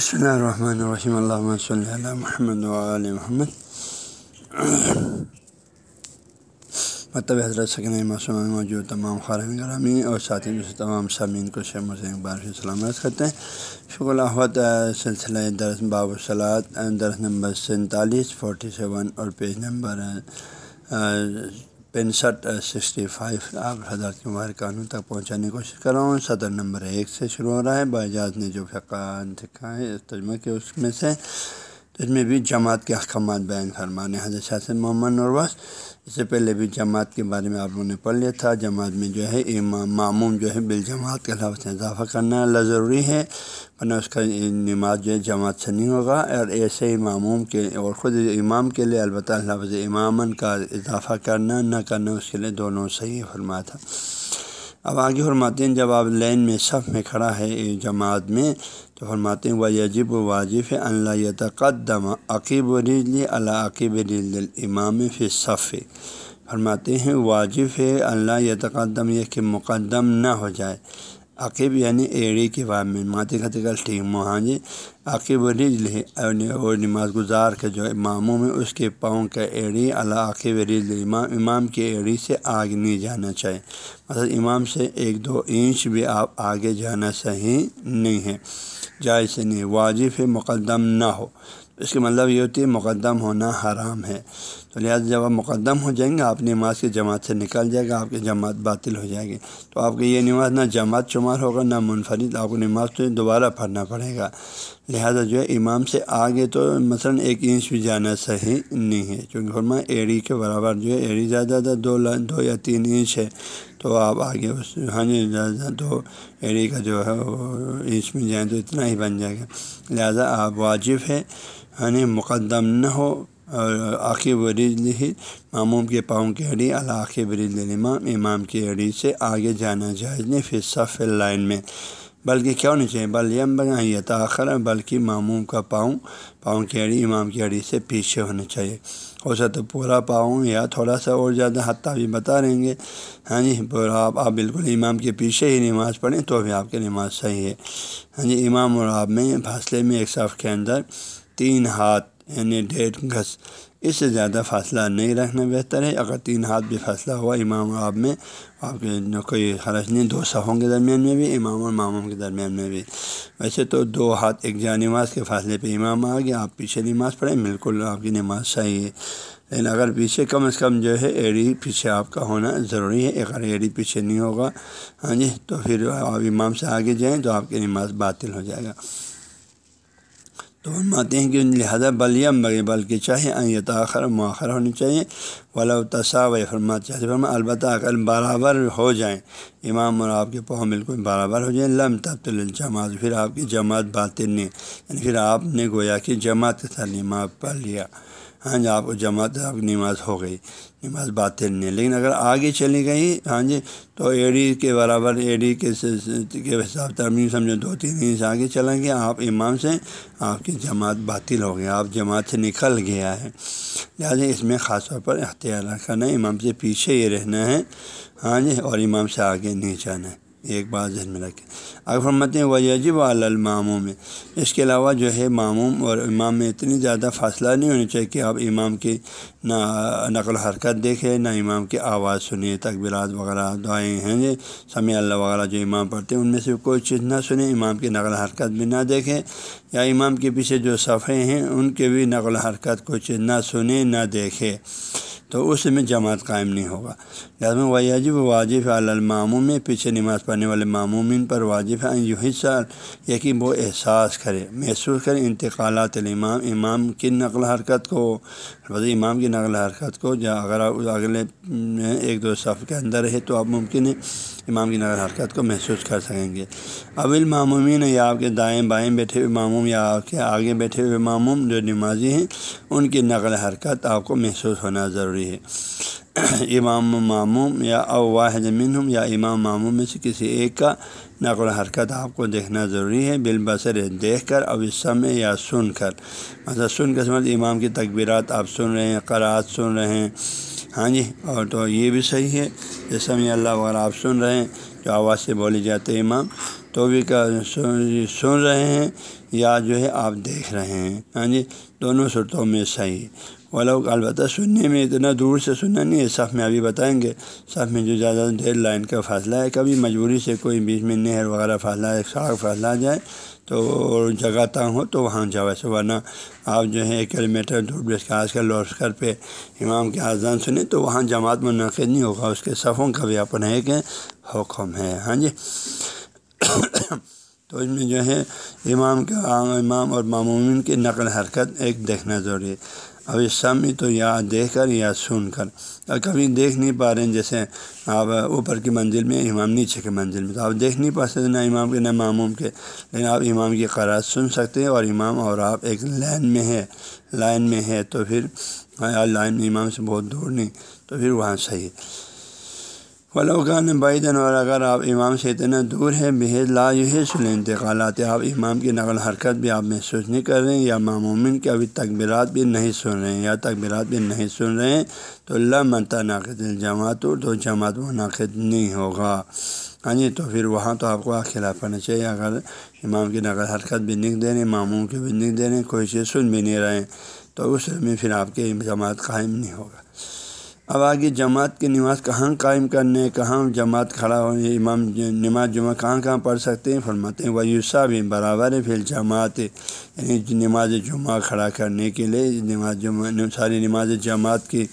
بسم اللہ الرحمن الرحیم اللہ صلی اللہ محمد علیہ محمد مطلب حضرت سکن معصوم موجود تمام خارن گرامی اور ساتھی میں تمام سامعین کو شیخ مسلم بار سلامت کرتے ہیں شکر الحمد سلسلہ درس باب الصلاط درس نمبر سینتالیس فورٹی سیون اور پیج نمبر پینسٹھ سکسٹی فائیو آپ حضرت کے ماہر قانون تک پہنچانے کی کوشش کر رہا ہوں۔ صدر نمبر ایک سے شروع ہو رہا ہے۔ باجاز نے جو فقان دکھا ہے ترجمہ کے اس میں سے اس میں بھی جماعت کے احکامات بیان فرمانے حضرت شاہ محمد نرواز اس سے پہلے بھی جماعت کے بارے میں آپ لوگوں نے پڑھ لیا تھا۔ جماعت میں جو ہے، امام، معموم جو ہے بال جماعت کے لفظ اضافہ کرنا اللہ ضروری ہے، ورنہ اس کا نماز جو ہے، جماعت سے نہیں ہوگا۔ اور ایسے ہی معموم کے اور خود امام کے لیے البتہ لفظ امامن کا اضافہ کرنا، نہ کرنا، اس کے لیے دونوں صحیح فرما تھا۔ اب آگے فرماتے ہیں، جب آپ لین میں صف میں کھڑا ہے جماعت میں، تو فرماتے ہیں وہ یجب و واجف اللہ یتقدم عقیب و رجلی اللہ عقیب رجل امام فی صف فرماتے ہیں واجف ہے اللہ یتقدم یہ کہ مقدم نہ ہو جائے۔ عقیب یعنی ایڑی کے بعد میں ماتے کھاتے کا ٹھیک ہاں جی عقیب و رجل ہے اور نماز گزار کے جو اماموں میں اس کے پاؤں کا ایڑی اللہ عقیب رجل امام امام کی ایڑی سے آگے نہیں جانا چاہیے مطلب امام سے ایک دو انچ بھی آپ آگے جانا صحیح نہیں ہے جائز نہیں واجب ہے مقدم نہ ہو اس کا مطلب یہ ہوتی ہے مقدم ہونا حرام ہے تو لہٰذا جب آپ مقدم ہو جائیں گے، آپ نماز کی جماعت سے نکل جائے گا، آپ کی جماعت باطل ہو جائے گی۔ تو آپ کی یہ نماز نہ جماعت شمار ہوگا، نہ منفرد، آپ کو نماز تو دوبارہ پڑھنا پڑے گا۔ لہٰذا جو ہے، امام سے آگے تو مثلاً ایک انچ بھی جانا صحیح نہیں ہے۔ چونکہ فرما ایڑی کے برابر جو ہے، ایڑی زیادہ تر دو دو یا تین انچ ہے۔ تو آپ آگے اس ہاں جی زیادہ دو ایڑی کا جو ہے، وہ انچ میں جائیں تو اتنا ہی بن جائے گا۔ لہٰذا آپ واجب ہے یعنی مقدم نہ ہو۔ اور عقیب رض ہی معموم کے پاؤں کی اڑی العقیب رض امام امام کی اڑی سے آگے جانا جائز نہیں پھر صف لائن میں۔ بلکہ کیوں نہیں چاہیے؟ بل یم بنا تاخر، بلکہ معموم کا پاؤں پاؤں کی اڑی، امام کی اڑی سے پیچھے ہونا چاہیے۔ ہو سکتا تو پورا پاؤں یا تھوڑا سا اور زیادہ، حتیٰ بھی بتا رہیں گے۔ ہاں جی پورا آپ آپ بالکل امام کے پیچھے ہی نماز پڑھیں تو بھی آپ کی نماز صحیح ہے۔ ہاں جی امام اور آپ میں فاصلے میں ایک صف کے اندر تین ہاتھ یعنی ڈیڑھ گز۔ اس سے زیادہ فاصلہ نہیں رکھنا بہتر ہے۔ اگر تین ہاتھ بھی فاصلہ ہوا امام اور آپ میں آپ کے کوئی حرج نہیں۔ دو صفوں کے درمیان میں بھی، امام اور ماموں کے درمیان میں بھی۔ ویسے تو دو ہاتھ ایک جا نماز کے فاصلے پہ امام آ گیا، آپ پیچھے نماز پڑھیں، بالکل آپ کی نماز صحیح ہے۔ لیکن اگر پیچھے کم از کم جو ہے ایڑی پیچھے آپ کا ہونا ضروری ہے۔ اگر ایڑی پیچھے نہیں ہوگا ہاں جی تو پھر آپ امام سے آگے جائیں تو آپ کی نماز باطل ہو جائے گا۔ تو فرماتے ہیں کہ لہٰذا بلیم بگے بلکہ چاہے یہ تاخر مؤخر ہونی چاہیے۔ ولا تصا و فرمات چاہیے فرما البتہ اگر برابر ہو جائیں، امام اور آپ کے پاؤں بالکل برابر ہو جائیں، لم تب الجماعت، پھر آپ کی جماعت باطل نہیں۔ یعنی پھر آپ نے گویا کہ جماعت کے ساتھ نماز پڑھ لیا۔ ہاں جی آپ کو جماعت آپ کی نماز ہو گئی، نماز باتیں نہیں لیکن اگر آگے چلی گئی ہاں جی تو ایڑی کے برابر ایڑی کے حساب ترمیم سمجھو دو تین انچ آگے چلیں گے۔ آپ امام سے، آپ کی جماعت باطل ہو گیا آپ جماعت سے نکل گیا ہے۔ لہٰذا اس میں خاص طور پر اختیار رکھنا ہے، امام سے پیچھے ہی رہنا ہے۔ ہاں جی اور امام سے آگے نہیں جانا ہے۔ ایک بات ذہن میں رکھیں۔ اگر فرماتے ہیں وہ یجب الماموں میں اس کے علاوہ جو ہے معموم اور امام میں اتنی زیادہ فاصلہ نہیں ہونی چاہیے کہ آپ امام کی نہ نقل حرکت دیکھیں، نہ امام کی آواز سنیں تقبیرات وغیرہ، دعائیں ہیں جی سمیع اللہ وغیرہ جو امام پڑھتے ہیں، ان میں سے کوئی چیز نہ سنیں، امام کی نقل حرکت بھی نہ دیکھیں، یا امام کے پیچھے جو صفحے ہیں، ان کے بھی نقل حرکت کوئی چیز نہ سنیں، نہ دیکھے تو اس میں جماعت قائم نہیں ہوگا۔ لہٰذا واجب واجف الماموں میں پیچھے نماز پڑھنے والے معمومین پر واجف ہیں یوں حصہ یہ کہ وہ احساس کرے، محسوس کرے انتقالات الامام، امام کی نقل حرکت کو امام کی نقل حرکت کو۔ جا اگر اگلے ایک دو صف کے اندر ہے تو آپ ممکن ہے امام کی نقل حرکت کو محسوس کر سکیں گے۔ اول معمومین یا آپ کے دائیں بائیں بیٹھے ہوئے معموم یا آپ کے آگے بیٹھے ہوئے معموم جو نمازی ہیں، ان کی نقل حرکت آپ کو محسوس ہونا ضروری ہے۔ امام معموم یا او واحد منہم یا امام معموم میں سے کسی ایک کا نقل و حرکت آپ کو دیکھنا ضروری ہے۔ بالبصر دیکھ کر اب اس سمے یا سن کر۔ مطلب سن کر سمجھ امام کی تقبیرات آپ سن رہے ہیں قرآت سن رہے ہیں۔ ہاں جی اور تو یہ بھی صحیح ہے۔ جیسے اللہ وغیرہ آپ سن رہے ہیں، جو آواز سے بولی جاتے ہیں امام، تو بھی جی، سن رہے ہیں یا جو ہے آپ دیکھ رہے ہیں۔ ہاں جی دونوں صورتوں میں صحیح۔ وہ البتہ سننے میں اتنا دور سے سننا نہیں ہے، صف میں ابھی بتائیں گے۔ صف میں جو زیادہ ڈیڑھ لائن کا فاصلہ ہے، کبھی مجبوری سے کوئی بیچ میں نہر وغیرہ فاصلہ، ایک سڑک فاصلہ آ جائے تو جگہ تنگ ہو تو وہاں جاؤ ایسے ورنہ آپ جو ہے ایک کلو میٹر دور بیس کے آج کل لوٹ کر پہ امام کے آزان سنیں تو وہاں جماعت منعقد نہیں ہوگا۔ اس کے صفوں کا بھی اپنا ایک حکم ہے۔ ہاں جی۔ تو اس میں جو ہے امام کا امام اور معمومین کی نقل حرکت ایک دیکھنا ضروری ہے۔ اب اس تو یا دیکھ کر یا سن کر۔ اور کبھی دیکھ نہیں پا رہے ہیں، جیسے آپ اوپر کی منزل میں، امام نیچے کی منزل میں۔ تو آپ دیکھ نہیں پا سکتے، نہ امام کے، نہ معموم کے۔ لیکن آپ امام کی قرآن سن سکتے ہیں اور امام اور آپ ایک لائن میں ہے۔ لائن میں ہے تو پھر لائن میں امام سے بہت دور نہیں، تو پھر وہاں صحیح فلوقان بعیدن اور اگر آپ امام سے اتنا دور ہے بحید لا یہ سل انتقالات آپ امام کی نقل حرکت بھی آپ محسوس نہیں کر رہے ہیں یا معمومن کے ابھی تقبرات بھی نہیں سن رہے ہیں یا تقبرات بھی نہیں سن رہے ہیں، تو اللہ منتا ناقد الجماعت تو جماعت منعقد نہیں ہوگا۔ ہاں جی تو پھر وہاں تو آپ کو خلاف کرنا چاہیے۔ اگر امام کی نقل حرکت بھی نہیں دے رہے معموم کی بھی نہیں دے رہے، کوئی چیز سن بھی نہیں رہے تو اس میں پھر آپ کے جماعت قائم نہیں ہوگا۔ اب آگے جماعت کی نماز کہاں قائم کرنے، کہاں جماعت کھڑا ہو امام نماز جمعہ کہاں کہاں پڑھ سکتے ہیں؟ فرماتے ہیں ویوسا بھی برابر ہے پھر جماعت یعنی نماز جمعہ کھڑا کرنے کے لیے، نماز جمعہ، ساری نماز جماعت کی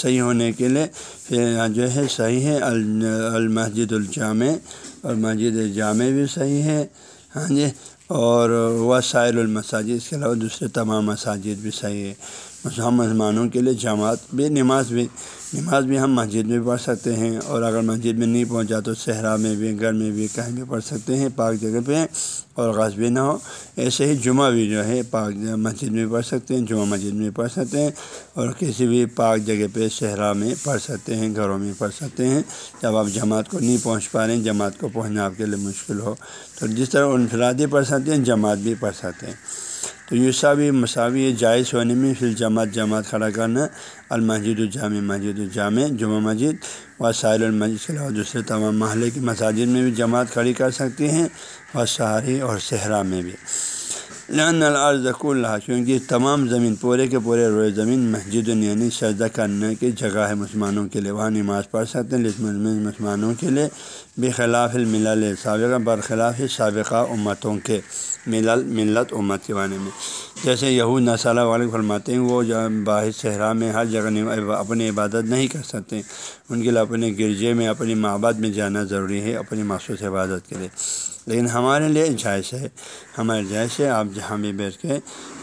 صحیح ہونے کے لیے پھر جو ہے صحیح ہے۔ المسجد الجامع، اور مسجد جامع بھی صحیح ہے۔ ہاں جی اور وہ سائر المساجد، اس کے علاوہ دوسرے تمام مساجد بھی صحیح ہے ہم مسلمانوں کے لیے جماعت بھی، نماز بھی نماز بھی ہم مسجد میں پڑھ سکتے ہیں اور اگر مسجد میں نہیں پہنچا تو صحرا میں بھی، گھر میں بھی کہیں بھی پڑھ سکتے ہیں، پاک جگہ پہ اور غاز بھی نہ ہو۔ ایسے ہی جمعہ بھی جو ہے، پاک مسجد میں پڑھ سکتے ہیں، جمعہ مسجد میں پڑھ سکتے ہیں اور کسی بھی پاک جگہ پہ، صحرا میں پڑھ سکتے ہیں، گھروں میں پڑھ سکتے ہیں۔ جب آپ جماعت کو نہیں پہنچ پا رہے ہیں، جماعت کو پہنچنا آپ کے لیے مشکل ہو۔ تو جس طرح انفرادی پڑھ سکتے ہیں، جماعت بھی پڑھ سکتے ہیں۔ تو یوسا بھی مساوی جائز ہونے میں پھر جماعت جماعت کھڑا کرنا، المسجد الجامع، مسجد الجامع، جمعہ مسجد و ساحل المسجد کے علاوہ دوسرے تمام محلے کی مساجد میں بھی جماعت کھڑی کر سکتی ہیں اور سہاری اور صحرا میں بھی۔ لن الارض اللہ کیونکہ تمام زمین پورے کے پورے روئے زمین مسجد یعنی سجدہ کرنے کی جگہ ہے مسلمانوں کے لیے، وہاں نماز پڑھ سکتے ہیں، لیکن مسلمانوں کے لیے بخلاف الملل سابقہ، برخلاف سابقہ امتوں کے ملل، ملت امت کے بارے میں۔ جیسے یہود نصالہ والے فرماتے ہیں، وہ باہر صحرا میں ہر جگہ اپنی عبادت نہیں کر سکتے۔ ان کے لیے اپنے گرجے میں، اپنی محبت میں جانا ضروری ہے، اپنی مخصوص عبادت کے لیے۔ لیکن ہمارے لیے جائز ہے، ہمارے جائز ہے۔ آپ جہاں بھی بیٹھ کے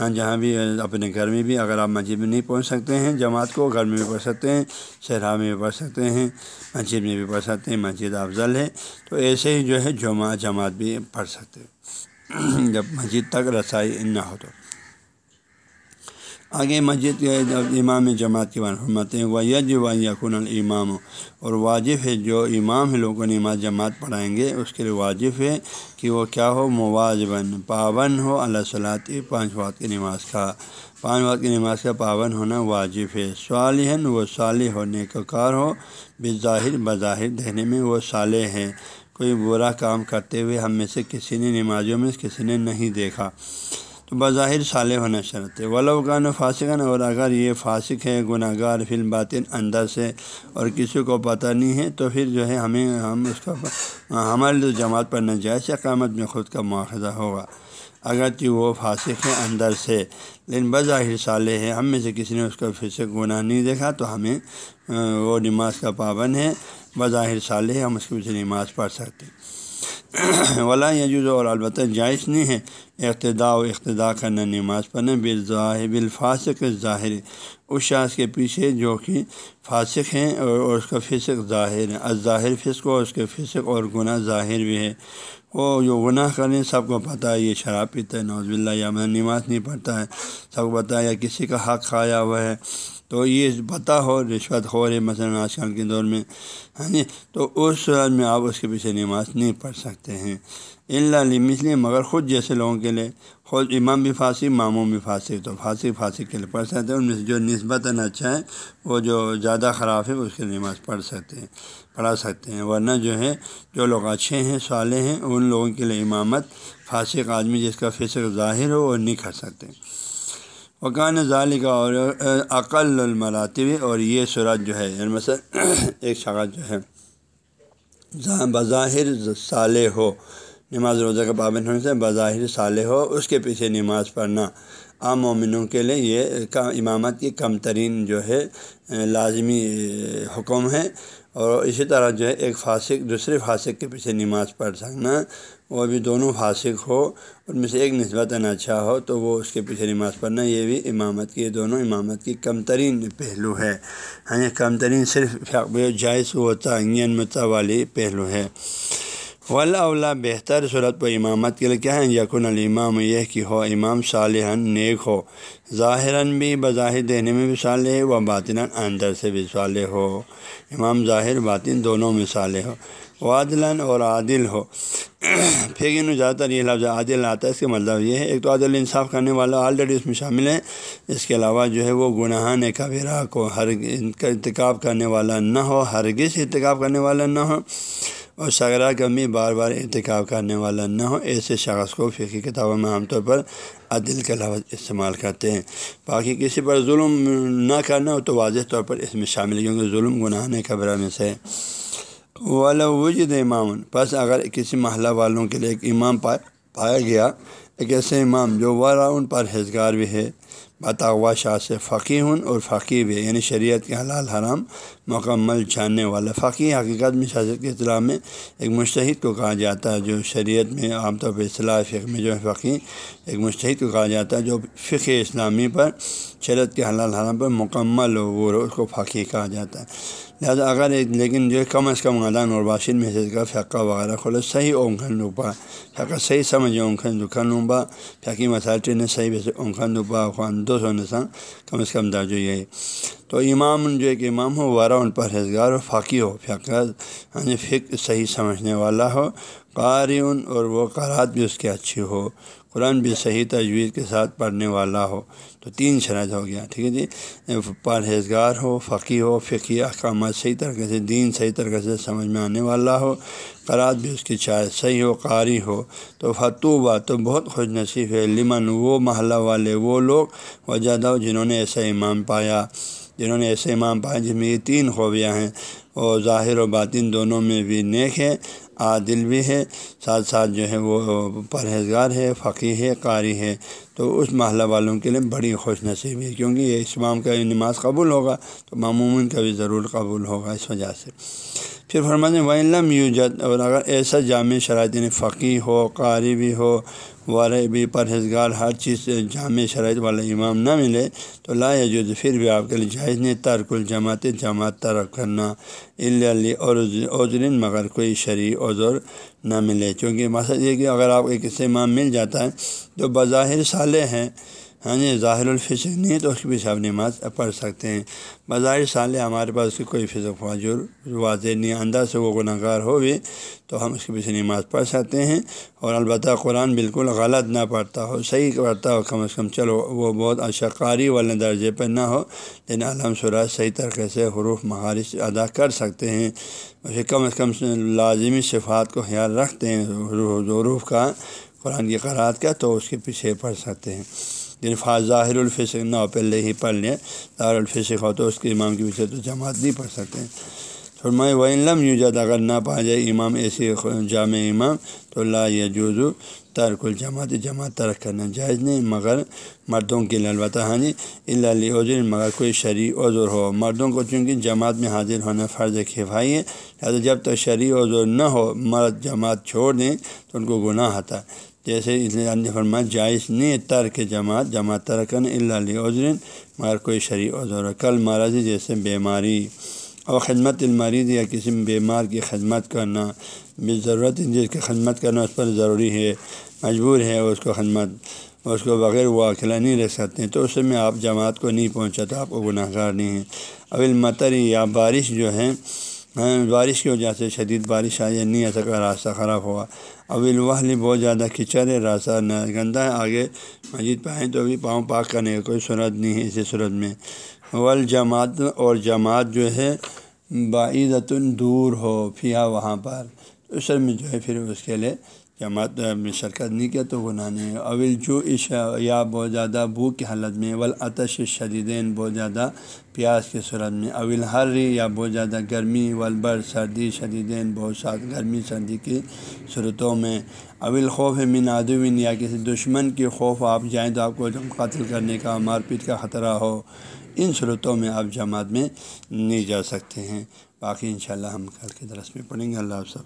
ہاں، جہاں بھی، اپنے گھر میں بھی اگر آپ مسجد میں نہیں پہنچ سکتے ہیں، جماعت کو گھر میں بھی پڑھ سکتے ہیں، صحرا میں بھی پڑھ سکتے ہیں، مسجد میں بھی پڑھ سکتے ہیں، مسجد افضل ہے۔ تو ایسے ہی جو ہے جمع جماعت بھی پڑھ سکتے ہیں۔ جب مسجد تک رسائی نہ ہو تو۔ آگے مسجد کے امام جماعت کی فرماتے ہیں وہ یج و یقن الامام اور واجب ہے جو امام ہے لوگوں نے نماز جماعت پڑھائیں گے، اس کے لیے واجب ہے کہ وہ کیا ہو مواظبن پابند ہو اللہ صلاحی پانچ وقت کی نماز کا، پانچ وقت کی نماز کا پابند ہونا واجب ہے۔ صالح وہ صالح ہونے کا کار ہو، بظاہر بظاہر دیکھنے میں وہ صالح ہے کوئی برا کام کرتے ہوئے ہم میں سے کسی نے نمازوں میں کسی نے نہیں دیکھا۔ تو بظاہر صالح ہونا شرط ہے ولوگان فاسقن اور اگر یہ فاسق ہے گناہ گار فلم باطن اندر سے، اور کسی کو پتہ نہیں ہے، تو پھر جو ہے ہمیں، ہم اس کا ہمارے لیے جماعت پڑھنا جائے قیامت میں خود کا مواخذہ ہوگا۔ اگرچہ وہ فاسق ہے اندر سے، لیکن بظاہر صالح ہے ہم میں سے کسی نے اس کا پھر سے گناہ نہیں دیکھا، تو ہمیں وہ نماز کا پابند ہے۔ بظاہر صالح ہے ہم اس کے پیچھے نماز پڑھ سکتے ہیں۔ ولا یجوز اور البتہ جائز نہیں ہے۔ اقتدا و اقتدا کرنا نماز پڑھنا بالظاہب الفاصق ظاہر۔ اس شاخ کے پیچھے جو کہ فاسق ہیں اور اس کا فسق ظاہر ہے۔ ظاہر فسق اور اس کے فسق اور گناہ ظاہر بھی ہے وہ جو گناہ کریں سب کو پتہ ہے، یہ شراب پیتا ہے نوز باللہ یا میں نماز نہیں پڑھتا ہے۔ سب کو پتہ ہے، یا کسی کا حق کھایا ہوا ہے۔ تو یہ پتہ ہو رشوت خور ہے مثلاً آج کل کے دور میں ہاں جی؟ تو اس صورت میں آپ اس کے پیچھے نماز نہیں پڑھ سکتے ہیں۔ اللہ لیے مگر خود جیسے لوگوں کے لیے، خود امام بھی فاسق ماموں بھی فاسق، تو فاسق فاسق کے لیے پڑھ سکتے ہیں۔ ان میں سے جو نسبتاً اچھا ہے، وہ جو زیادہ خراب ہے، اس کے نماز پڑھ سکتے ہیں، پڑھا سکتے ہیں۔ ورنہ جو ہے، جو لوگ اچھے ہیں، صالح ہیں، ان لوگوں کے لیے امامت، فاسق آدمی جس کا فصق ظاہر ہو، وہ نہیں کر سکتے۔ وکان ظال کا اور عقل المراتب اور یہ صورت جو ہے یعنی مثلا ایک شخص جو ہے بظاہر صالح ہو، نماز روزہ کا پابند ہونے سے بظاہر صالح ہو، اس کے پیچھے نماز پڑھنا۔ عام مومنوں کے لیے یہ امامت کی کم ترین جو ہے، لازمی حکم ہے۔ اور اسی طرح جو ہے، ایک فاسق، دوسرے فاسق کے پیچھے نماز پڑھ سکنا۔ وہ بھی دونوں فاسق ہو، ان میں سے ایک نسبتاً اچھا ہو، تو وہ اس کے پیچھے نماز پڑھنا، یہ بھی امامت کی دونوں امامت کی کم ترین پہلو ہے۔ ہاں کم ترین صرف جائز و تعین متا والی پہلو ہے۔ ولا اولا بہتر صورت و امامت کے لیے کیا ہے؟ یقن الامام، یہ کہ ہو، امام صالح نیک ہو۔ ظاہراً بھی، بظاہر دینے میں بھی صالح و باطن اندر سے بھی صالح ہو۔ امام ظاہر، باطن دونوں میں صالح ہو۔ وادلاً اور عادل ہو۔ پھر زیادہ تر یہ لفظ عادل آتا ہے، اس کا مطلب یہ ہے، ایک تو عادل انصاف کرنے والا آلریڈی اس میں شامل ہے، اس کے علاوہ جو ہے وہ گناہان کبیرہ کو ہر انتخاب کرنے والا نہ ہو، ہرگز ارتکاب کرنے والا نہ ہو، اور سگرا کمی بار بار انتخاب کرنے والا نہ ہو، ایسے شخص کو فقی کتابوں میں عام طور پر عدل کا لفظ استعمال کرتے ہیں۔ باقی کسی پر ظلم نہ کرنا ہو تو واضح طور پر اس میں شامل ہے، کیونکہ ظلم، گناہ کبرہ میں سے والا وجد امام بس اگر کسی محلہ والوں کے لیے ایک امام پایا گیا، ایک ایسے امام جو ورا ان پر حزگار بھی ہے بطاوا شاہ سے فقی ہوں اور فقی بھی یعنی شریعت کے حلال حرام مکمل جاننے والا فقی حقیقت میں شاست کے اطلاع میں ایک مشتحد کو کہا جاتا ہے، جو شریعت میں عام طور پہ اصلاح فقہ میں جو ہے فقی ایک مشتحد کو کہا جاتا ہے، جو فقہ اسلامی پر، شریعت کے حلال حرام پر مکمل ہو وہ اس کو فقی کہا جاتا ہے۔ لہٰذا اگر ایک لیکن جو ہے کم از کم عدان اور باشد میں سے کا فقہ وغیرہ کھولو صحیح اونکھن ڈوبا فقہ صحیح سمجھ اونکھن دکھن لوبا فقی مسائل ٹرین صحیح ویسے اونکھن ڈوبا خوان دو سو نسان کم از کم درجو یہ تو امام جو ایک امام ہو وارا ان پرہیزگار ہو فاقی ہو فقہ ہاں جی فکر صحیح سمجھنے والا ہو قاری اور وہ قرات بھی اس کی اچھی ہو قرآن بھی صحیح تجویز کے ساتھ پڑھنے والا ہو، تو تین شرائط ہو گیا، ٹھیک ہے جی؟ پرہیزگار ہو فقی ہو فقی احکامات صحیح طریقے سے، دین صحیح طریقے سے سمجھ میں آنے والا ہو قرآد بھی اس کی چائے صحیح ہو، قاری ہو، تو فتوبہ تو بہت خوش نصیب ہے۔ لمن وہ محلہ والے وہ لوگ، وجہ ہو جنہوں نے ایسا امام پایا، جنہوں نے ایسے امام پایا جس میں یہ تین خوبیاں ہیں۔ اور ظاہر و باطن دونوں میں بھی نیک ہے عادل بھی ہے ساتھ ساتھ جو ہے وہ پرہیزگار ہے فقی ہے قاری ہے تو اس محلہ والوں کے لیے بڑی خوش نصیبی ہے، کیونکہ یہ اسمام کا نماز قبول ہوگا تو معموماً کا بھی ضرور قبول ہوگا اس وجہ سے۔ پھر فرماتے ہیں وََ ہاں جی ظاہر الفظ نہیں تو اس کی بھی صاحب نماز پڑھ سکتے ہیں۔ بظاہر سال ہمارے پاس کی کوئی فضق واجر واضح نہیں انداز سے وہ گناہ گار ہو بھی تو ہم اس کے پیچھے نماز پڑھ سکتے ہیں۔ اور البتہ قرآن بالکل غلط نہ پڑھتا ہو، صحیح پڑھتا ہو، کم از کم چلو، وہ بہت اشقاری والے درجے پہ نہ ہو، لیکن علم سورہ صحیح طریقے سے حروف مہارش ادا کر سکتے ہیں۔ اسے کم از کم لازمی صفات کو خیال رکھتے ہیں، حروف کا، قرآن کی قرآد کا تو اس کے پیچھے پڑھ سکتے ہیں۔ یعنی فاض ظاہر الفسق، نہ پہلے ہی پڑھ لیں، ظاہر الفسق ہو تو اس کے امام کے پیچھے تو جماعت نہیں پڑھ سکتے ہیں۔ فرمائے وہ علم یوجد اگر نہ پا جائے امام ایسی جامع امام، تو اللہ یجوز ترک الجماعت، جماعت ترک کرنا جائز نہیں۔ مگر مردوں کے لیے البتہ ہاں جی اللہ عذر مگر کوئی شرعی عذر ہو۔ مردوں کو چونکہ جماعت میں حاضر ہونا فرض کفائی ہے، لہٰذا جب تک شرعی عذر نہ ہو، مرد جماعت چھوڑ دیں تو ان کو گناہ آتا ہے۔ جیسے اس لیے فرمایا، جائز نہیں ترک جماعت جماعت ترکن اللہ علیہ عذرین مگر کوئی شرع عذر کل مرضی جیسے بیماری اور خدمت المریض یا کسی بیمار کی خدمت کرنا بھی ضرورت جس کی خدمت کرنا اس پر ضروری ہے، مجبور ہے، اس کو خدمت، اس کو بغیر وہ اکیلا نہیں رہ سکتے، تو اس میں آپ جماعت کو نہیں پہنچا تو آپ کو گناہ گار نہیں ہیں۔ اول متر یا بارش جو ہے ہاں، بارش کی وجہ سے شدید بارش آئی ہے نہیں ایسا کا راستہ خراب ہوا۔ ابھی وحلی بہت زیادہ کچڑ ہے، راستہ نہ گندا ہے۔ آگے مسجد پہ آئیں تو ابھی پاؤں پاک کرنے کا کوئی صورت نہیں ہے اسی صورت میں۔ اول جماعت اور جماعت جو ہے باعزت دور ہو پھیا وہاں پر۔ اس میں جو ہے پھر اس کے لیے جماعت میں شرکت نہیں کیا تو گناہ نہیں۔ اول جو عشا یا بہت زیادہ بھوک کی حالت میں اول آتش شدیدین بہت زیادہ پیاس کی صورت میں۔ اول ہر یا بہت زیادہ گرمی ولبر سردی شدیدین، بہت ساتھ گرمی، سردی کی صورتوں میں۔ اول خوف من عدوین یا کسی دشمن کے خوف، آپ جائیں تو آپ کو قتل کرنے کا، مار پیٹ کا خطرہ ہو۔ ان صورتوں میں آپ جماعت میں نہیں جا سکتے ہیں۔ باقی انشاءاللہ ہم کل کے درس میں پڑھیں گے۔ اللہ سب